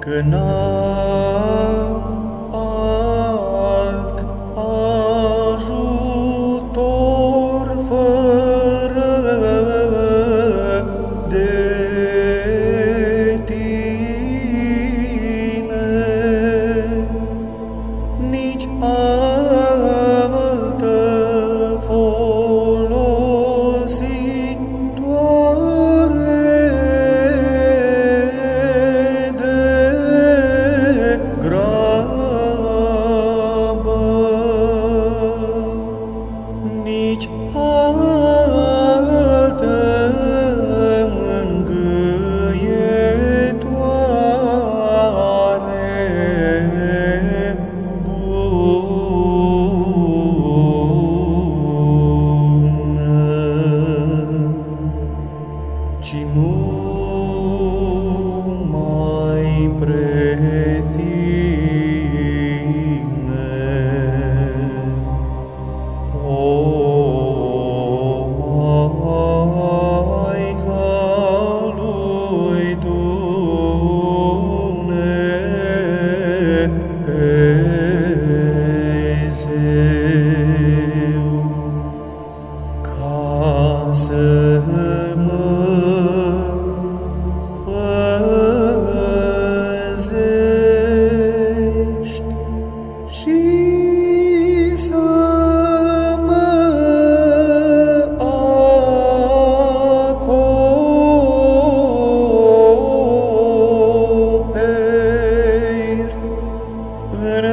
Good night.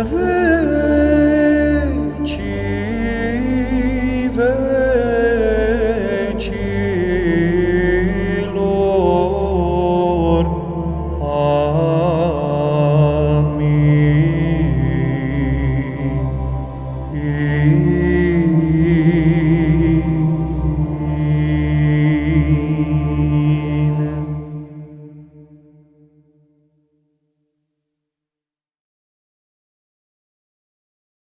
fervente.